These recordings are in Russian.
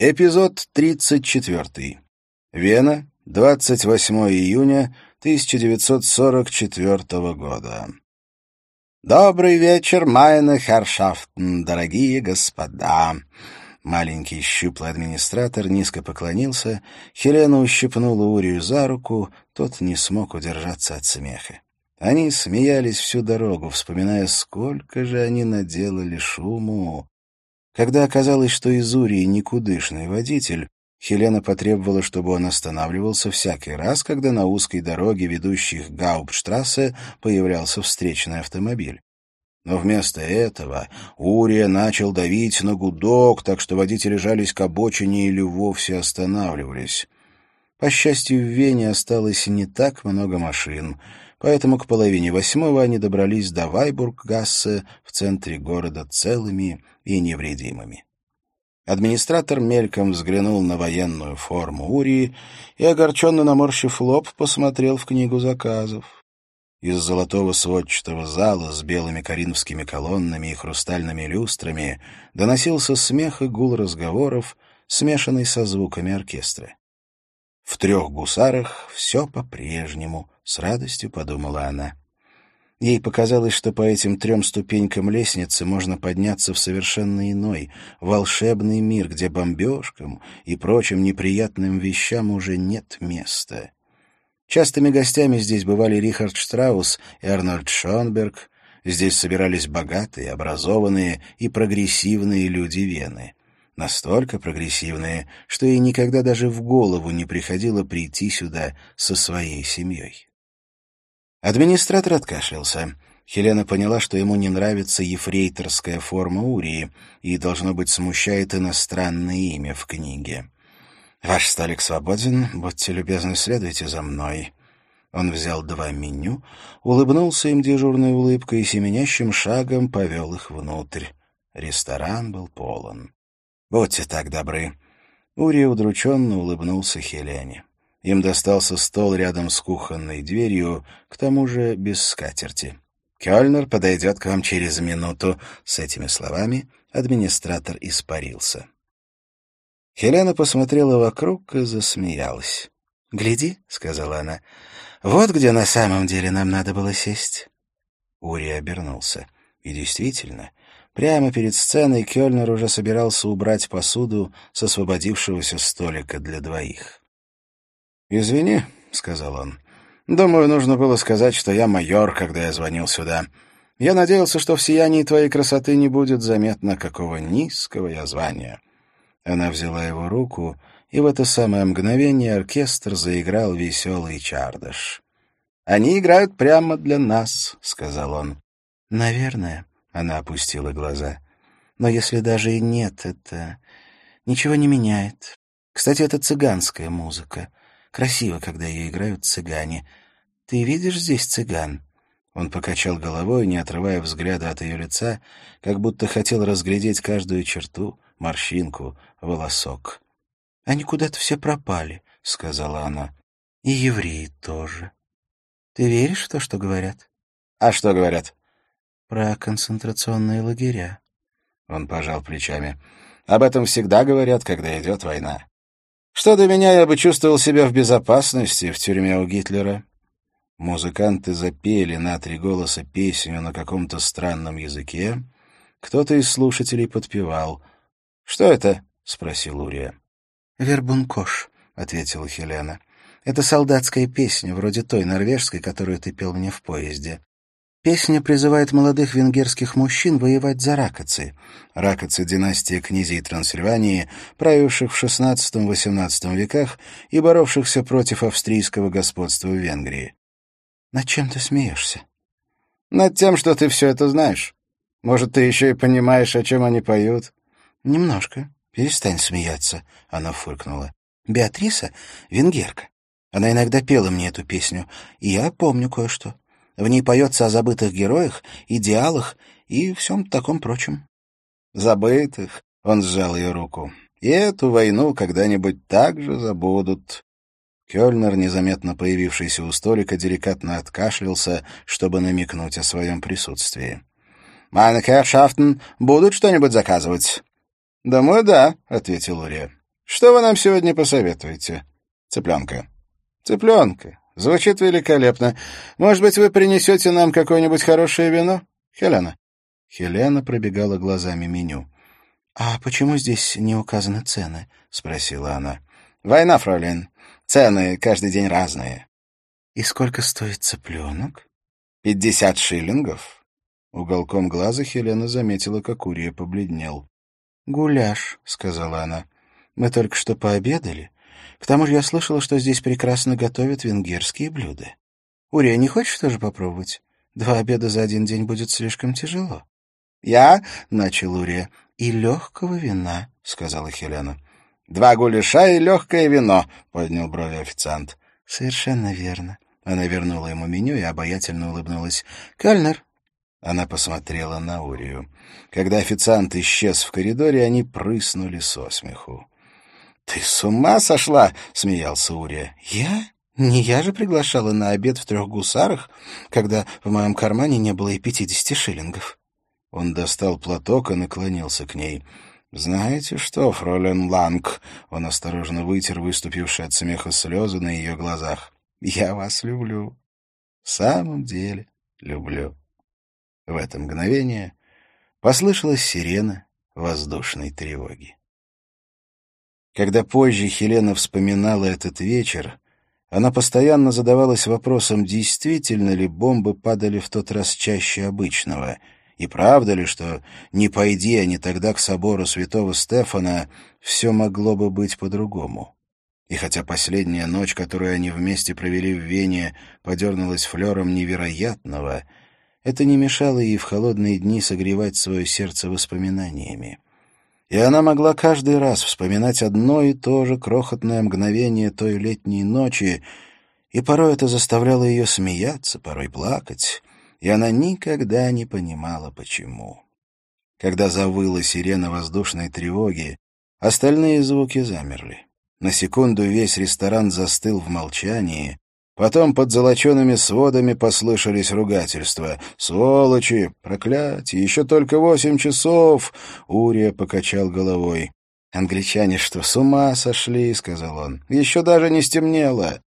Эпизод 34. Вена, 28 июня 1944 года. «Добрый вечер, майны Харшафтен, дорогие господа!» Маленький щуплый администратор низко поклонился, Хелена ущипнула Урию за руку, тот не смог удержаться от смеха. Они смеялись всю дорогу, вспоминая, сколько же они наделали шуму. Когда оказалось, что из Урии никудышный водитель, Хелена потребовала, чтобы он останавливался всякий раз, когда на узкой дороге, ведущей к Гауптштрассе, появлялся встречный автомобиль. Но вместо этого Урия начал давить на гудок, так что водители жались к обочине или вовсе останавливались. По счастью, в Вене осталось не так много машин — поэтому к половине восьмого они добрались до Вайбург-Гассе в центре города целыми и невредимыми. Администратор мельком взглянул на военную форму Урии и, огорченно наморщив лоб, посмотрел в книгу заказов. Из золотого сводчатого зала с белыми коринфскими колоннами и хрустальными люстрами доносился смех и гул разговоров, смешанный со звуками оркестра. В трех гусарах все по-прежнему, с радостью подумала она. Ей показалось, что по этим трем ступенькам лестницы можно подняться в совершенно иной, волшебный мир, где бомбежкам и прочим неприятным вещам уже нет места. Частыми гостями здесь бывали Рихард Штраус и Арнольд Шонберг. Здесь собирались богатые, образованные и прогрессивные люди Вены настолько прогрессивные, что ей никогда даже в голову не приходило прийти сюда со своей семьей. Администратор откашлялся. Хелена поняла, что ему не нравится ефрейторская форма Урии и, должно быть, смущает иностранное имя в книге. «Ваш столик свободен. Будьте любезны, следуйте за мной». Он взял два меню, улыбнулся им дежурной улыбкой и семенящим шагом повел их внутрь. Ресторан был полон. «Будьте так добры». Ури удрученно улыбнулся Хелене. Им достался стол рядом с кухонной дверью, к тому же без скатерти. «Кёльнер подойдет к вам через минуту». С этими словами администратор испарился. Хелена посмотрела вокруг и засмеялась. «Гляди», — сказала она, — «вот где на самом деле нам надо было сесть». Ури обернулся. И действительно, Прямо перед сценой Кёльнер уже собирался убрать посуду с освободившегося столика для двоих. «Извини», — сказал он. «Думаю, нужно было сказать, что я майор, когда я звонил сюда. Я надеялся, что в сиянии твоей красоты не будет заметно, какого низкого я звания». Она взяла его руку, и в это самое мгновение оркестр заиграл веселый чардаш. «Они играют прямо для нас», — сказал он. «Наверное», она опустила глаза. Но если даже и нет, это ничего не меняет. Кстати, это цыганская музыка. Красиво, когда ее играют цыгане. Ты видишь здесь цыган? Он покачал головой, не отрывая взгляда от ее лица, как будто хотел разглядеть каждую черту, морщинку, волосок. «Они куда-то все пропали», — сказала она. «И евреи тоже. Ты веришь в то, что говорят?» «А что говорят?» про концентрационные лагеря. Он пожал плечами. Об этом всегда говорят, когда идет война. Что до меня, я бы чувствовал себя в безопасности в тюрьме у Гитлера. Музыканты запели на три голоса песню на каком-то странном языке. Кто-то из слушателей подпевал. «Что это?» — спросил Урия. «Вербункош», — ответила Хелена. «Это солдатская песня, вроде той норвежской, которую ты пел мне в поезде. Песня призывает молодых венгерских мужчин воевать за ракоцы. Ракоцы — династия князей Трансильвании, правивших в XVI-XVIII веках и боровшихся против австрийского господства в Венгрии. «Над чем ты смеешься?» «Над тем, что ты все это знаешь. Может, ты еще и понимаешь, о чем они поют?» «Немножко. Перестань смеяться», — она фыркнула. «Беатриса — венгерка. Она иногда пела мне эту песню, и я помню кое-что. В ней поется о забытых героях, идеалах и всем таком прочем. «Забытых?» — он сжал ее руку. «И эту войну когда-нибудь также забудут». Кёльнер, незаметно появившийся у столика, деликатно откашлялся, чтобы намекнуть о своем присутствии. «Майнекершафтен будут что-нибудь заказывать?» «Думаю, да», — ответил Урия. Что вы нам сегодня посоветуете? Цыпленка. Цыпленка. Звучит великолепно. Может быть, вы принесете нам какое-нибудь хорошее вино? Хелена. Хелена пробегала глазами меню. «А почему здесь не указаны цены?» — спросила она. «Война, фройлен. Цены каждый день разные». «И сколько стоит цыпленок?» «Пятьдесят шиллингов». Уголком глаза Хелена заметила, как Урия побледнел. «Гуляш», — сказала она. Мы только что пообедали. К тому же я слышала, что здесь прекрасно готовят венгерские блюда. Урия, не хочешь тоже попробовать? Два обеда за один день будет слишком тяжело. — Я, — начал Урия, — и легкого вина, — сказала Хелена. — Два гуляша и легкое вино, — поднял брови официант. — Совершенно верно. Она вернула ему меню и обаятельно улыбнулась. — Кальнер. Она посмотрела на Урию. Когда официант исчез в коридоре, они прыснули со смеху. «Ты с ума сошла?» — смеялся Урия. «Я? Не я же приглашала на обед в трех гусарах, когда в моем кармане не было и пятидесяти шиллингов». Он достал платок и наклонился к ней. «Знаете что, фролен Ланг?» Он осторожно вытер выступившие от смеха слезы на ее глазах. «Я вас люблю. В самом деле люблю». В это мгновение послышалась сирена воздушной тревоги. Когда позже Хелена вспоминала этот вечер, она постоянно задавалась вопросом, действительно ли бомбы падали в тот раз чаще обычного, и правда ли, что, не пойди они тогда к собору святого Стефана, все могло бы быть по-другому. И хотя последняя ночь, которую они вместе провели в Вене, подернулась флером невероятного, это не мешало ей в холодные дни согревать свое сердце воспоминаниями и она могла каждый раз вспоминать одно и то же крохотное мгновение той летней ночи, и порой это заставляло ее смеяться, порой плакать, и она никогда не понимала, почему. Когда завыла сирена воздушной тревоги, остальные звуки замерли. На секунду весь ресторан застыл в молчании, Потом под золочеными сводами послышались ругательства. «Сволочи! Проклятие! Еще только восемь часов!» Урия покачал головой. «Англичане что, с ума сошли?» — сказал он. «Еще даже не стемнело».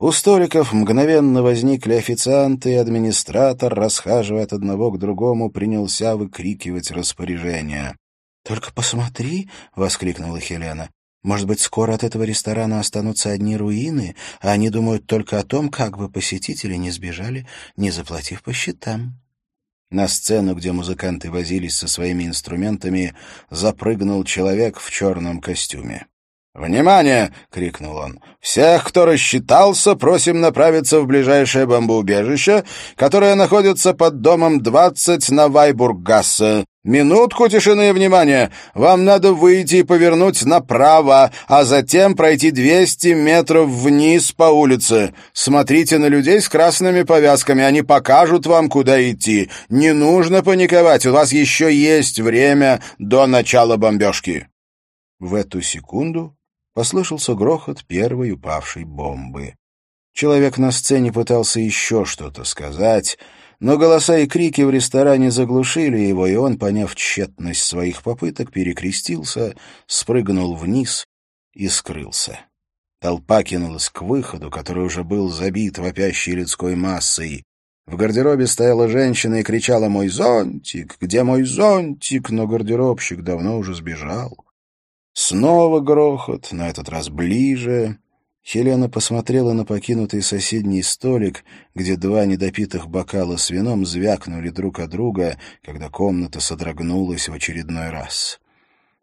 У столиков мгновенно возникли официанты, и администратор, расхаживая от одного к другому, принялся выкрикивать распоряжения. «Только посмотри!» — воскликнула Хелена. Может быть, скоро от этого ресторана останутся одни руины, а они думают только о том, как бы посетители не сбежали, не заплатив по счетам. На сцену, где музыканты возились со своими инструментами, запрыгнул человек в черном костюме. «Внимание!» — крикнул он. «Всех, кто рассчитался, просим направиться в ближайшее бомбоубежище, которое находится под домом 20 на Вайбургассе. Минутку тишины и внимания. Вам надо выйти и повернуть направо, а затем пройти 200 метров вниз по улице. Смотрите на людей с красными повязками, они покажут вам, куда идти. Не нужно паниковать, у вас еще есть время до начала бомбежки». В эту секунду послышался грохот первой упавшей бомбы. Человек на сцене пытался еще что-то сказать, но голоса и крики в ресторане заглушили его, и он, поняв тщетность своих попыток, перекрестился, спрыгнул вниз и скрылся. Толпа кинулась к выходу, который уже был забит вопящей людской массой. В гардеробе стояла женщина и кричала «Мой зонтик! Где мой зонтик?» Но гардеробщик давно уже сбежал. Снова грохот, на этот раз ближе. Хелена посмотрела на покинутый соседний столик, где два недопитых бокала с вином звякнули друг от друга, когда комната содрогнулась в очередной раз.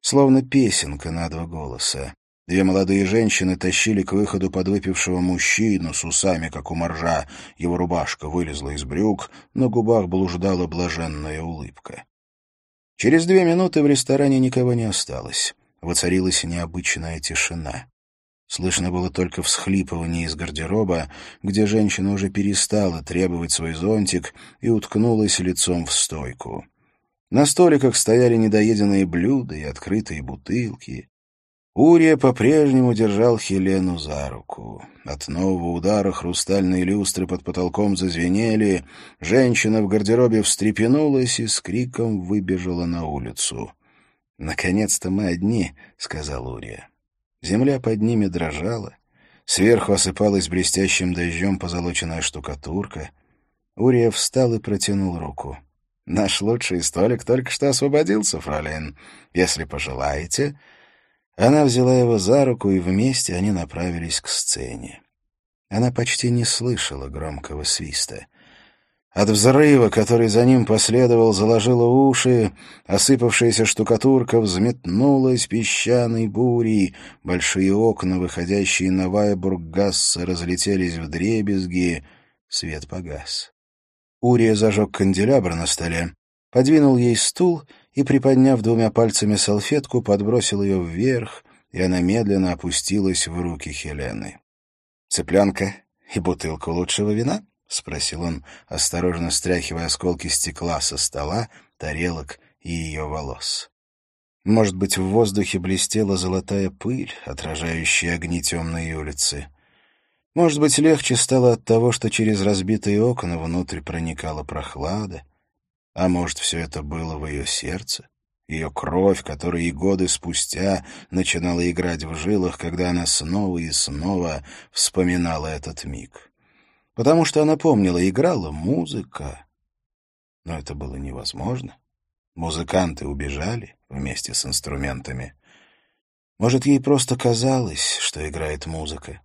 Словно песенка на два голоса. Две молодые женщины тащили к выходу подвыпившего мужчину с усами, как у моржа. Его рубашка вылезла из брюк, на губах блуждала блаженная улыбка. Через две минуты в ресторане никого не осталось воцарилась необычная тишина. Слышно было только всхлипывание из гардероба, где женщина уже перестала требовать свой зонтик и уткнулась лицом в стойку. На столиках стояли недоеденные блюда и открытые бутылки. Урия по-прежнему держал Хелену за руку. От нового удара хрустальные люстры под потолком зазвенели, женщина в гардеробе встрепенулась и с криком выбежала на улицу. «Наконец-то мы одни», — сказал Урия. Земля под ними дрожала. Сверху осыпалась блестящим дождем позолоченная штукатурка. Урия встал и протянул руку. «Наш лучший столик только что освободился, фролин. Если пожелаете...» Она взяла его за руку, и вместе они направились к сцене. Она почти не слышала громкого свиста — от взрыва, который за ним последовал, заложила уши, осыпавшаяся штукатурка взметнулась песчаной бурей, большие окна, выходящие на Вайбург-Гасса, разлетелись в дребезги, свет погас. Урия зажег канделябр на столе, подвинул ей стул и, приподняв двумя пальцами салфетку, подбросил ее вверх, и она медленно опустилась в руки Хелены. «Цыпленка и бутылку лучшего вина?» — спросил он, осторожно стряхивая осколки стекла со стола, тарелок и ее волос. Может быть, в воздухе блестела золотая пыль, отражающая огни темной улицы. Может быть, легче стало от того, что через разбитые окна внутрь проникала прохлада. А может, все это было в ее сердце, ее кровь, которая и годы спустя начинала играть в жилах, когда она снова и снова вспоминала этот миг потому что она помнила, играла музыка. Но это было невозможно. Музыканты убежали вместе с инструментами. Может, ей просто казалось, что играет музыка.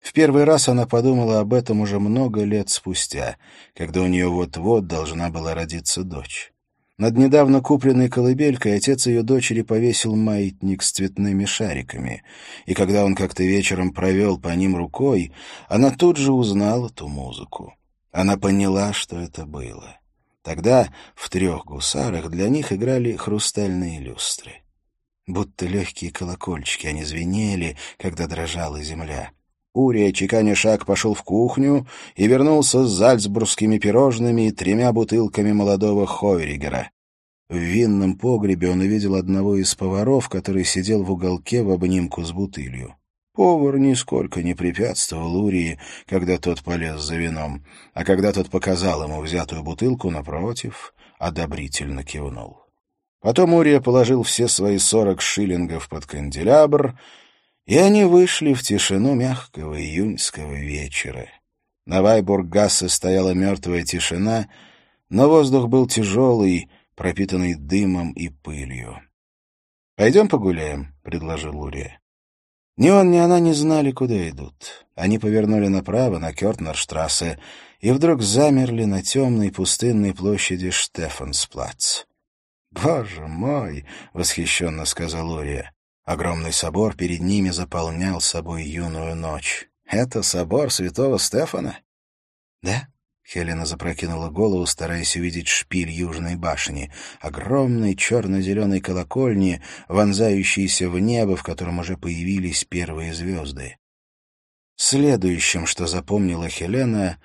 В первый раз она подумала об этом уже много лет спустя, когда у нее вот-вот должна была родиться дочь. Над недавно купленной колыбелькой отец ее дочери повесил маятник с цветными шариками, и когда он как-то вечером провел по ним рукой, она тут же узнала ту музыку. Она поняла, что это было. Тогда в трех гусарах для них играли хрустальные люстры. Будто легкие колокольчики они звенели, когда дрожала земля. Урия, чеканя шаг, пошел в кухню и вернулся с зальцбургскими пирожными и тремя бутылками молодого Хойригера. В винном погребе он увидел одного из поваров, который сидел в уголке в обнимку с бутылью. Повар нисколько не препятствовал Урии, когда тот полез за вином, а когда тот показал ему взятую бутылку, напротив, одобрительно кивнул. Потом Урия положил все свои сорок шиллингов под канделябр — и они вышли в тишину мягкого июньского вечера. На Вайбург-Гассе стояла мертвая тишина, но воздух был тяжелый, пропитанный дымом и пылью. «Пойдем погуляем», — предложил Лурия. Ни он, ни она не знали, куда идут. Они повернули направо, на Кёртнерштрассе, и вдруг замерли на темной пустынной площади Штефансплац. «Боже мой!» — восхищенно сказал Лурия. Огромный собор перед ними заполнял собой юную ночь. «Это собор святого Стефана?» «Да?» — Хелена запрокинула голову, стараясь увидеть шпиль южной башни, огромной черно-зеленой колокольни, вонзающейся в небо, в котором уже появились первые звезды. Следующим, что запомнила Хелена,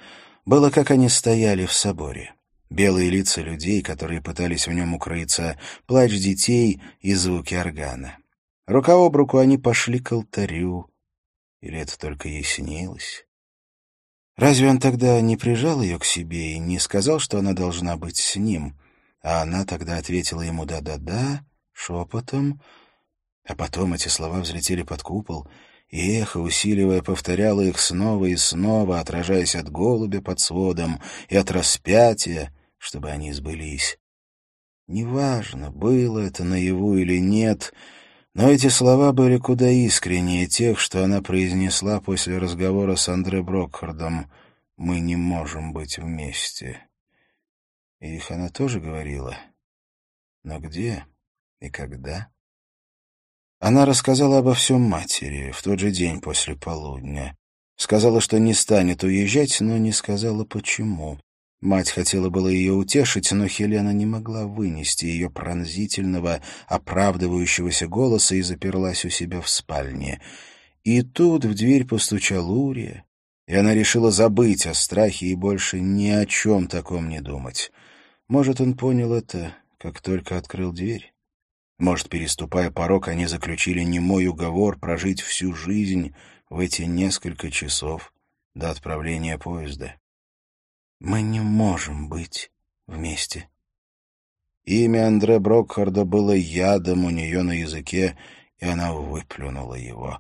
было, как они стояли в соборе. Белые лица людей, которые пытались в нем укрыться, плач детей и звуки органа. Рука об руку они пошли к алтарю. Или это только ей снилось? Разве он тогда не прижал ее к себе и не сказал, что она должна быть с ним? А она тогда ответила ему «да-да-да» шепотом. А потом эти слова взлетели под купол, и эхо, усиливая, повторяло их снова и снова, отражаясь от голубя под сводом и от распятия, чтобы они сбылись. Неважно, было это наяву или нет — но эти слова были куда искреннее тех, что она произнесла после разговора с Андре Брокхардом «Мы не можем быть вместе». Их она тоже говорила. Но где и когда? Она рассказала обо всем матери в тот же день после полудня. Сказала, что не станет уезжать, но не сказала, почему. Мать хотела было ее утешить, но Хелена не могла вынести ее пронзительного, оправдывающегося голоса и заперлась у себя в спальне. И тут в дверь постучал Урия, и она решила забыть о страхе и больше ни о чем таком не думать. Может, он понял это, как только открыл дверь? Может, переступая порог, они заключили немой уговор прожить всю жизнь в эти несколько часов до отправления поезда? Мы не можем быть вместе. Имя Андре Брокхарда было ядом у нее на языке, и она выплюнула его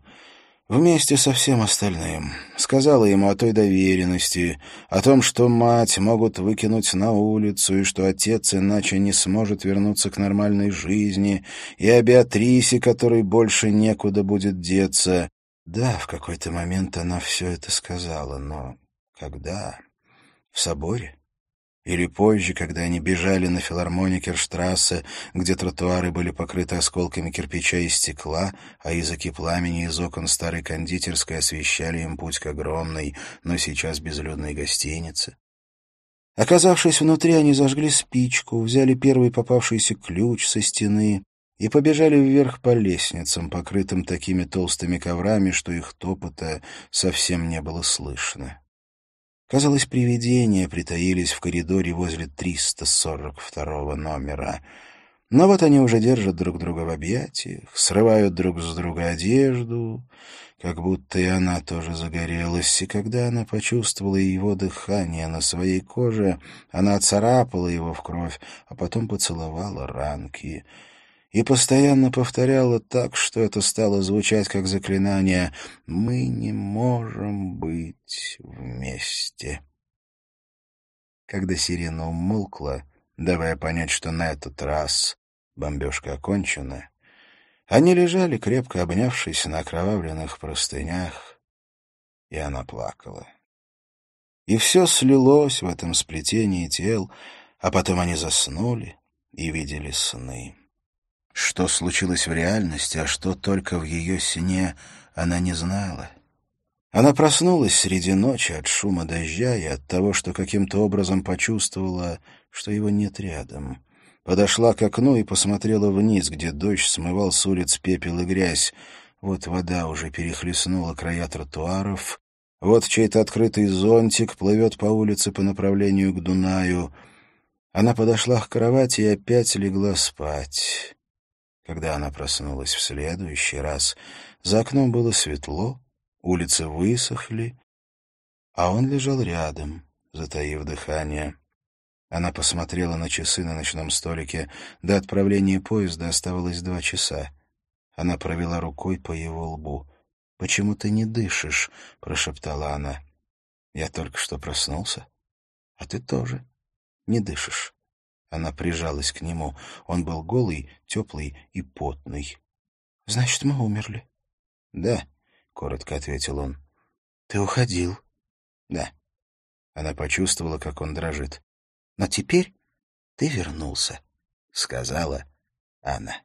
вместе со всем остальным. Сказала ему о той доверенности, о том, что мать могут выкинуть на улицу, и что отец иначе не сможет вернуться к нормальной жизни, и о Беатрисе, которой больше некуда будет деться. Да, в какой-то момент она все это сказала, но когда? В соборе? Или позже, когда они бежали на филармоникерштрассе, где тротуары были покрыты осколками кирпича и стекла, а языки пламени из окон старой кондитерской освещали им путь к огромной, но сейчас безлюдной гостинице. Оказавшись внутри, они зажгли спичку, взяли первый попавшийся ключ со стены и побежали вверх по лестницам, покрытым такими толстыми коврами, что их топота совсем не было слышно. Казалось, привидения притаились в коридоре возле 342 номера. Но вот они уже держат друг друга в объятиях, срывают друг с друга одежду, как будто и она тоже загорелась. И когда она почувствовала его дыхание на своей коже, она оцарапала его в кровь, а потом поцеловала ранки — и постоянно повторяла так, что это стало звучать как заклинание «Мы не можем быть вместе». Когда сирена умолкла, давая понять, что на этот раз бомбежка окончена, они лежали, крепко обнявшись на окровавленных простынях, и она плакала. И все слилось в этом сплетении тел, а потом они заснули и видели сны. Что случилось в реальности, а что только в ее сне, она не знала. Она проснулась среди ночи от шума дождя и от того, что каким-то образом почувствовала, что его нет рядом. Подошла к окну и посмотрела вниз, где дождь смывал с улиц пепел и грязь. Вот вода уже перехлестнула края тротуаров, вот чей-то открытый зонтик плывет по улице по направлению к Дунаю. Она подошла к кровати и опять легла спать. Когда она проснулась в следующий раз, за окном было светло, улицы высохли, а он лежал рядом, затаив дыхание. Она посмотрела на часы на ночном столике. До отправления поезда оставалось два часа. Она провела рукой по его лбу. «Почему ты не дышишь?» — прошептала она. «Я только что проснулся. А ты тоже не дышишь». Она прижалась к нему. Он был голый, теплый и потный. — Значит, мы умерли? — Да, — коротко ответил он. — Ты уходил? — Да. Она почувствовала, как он дрожит. — Но теперь ты вернулся, — сказала она.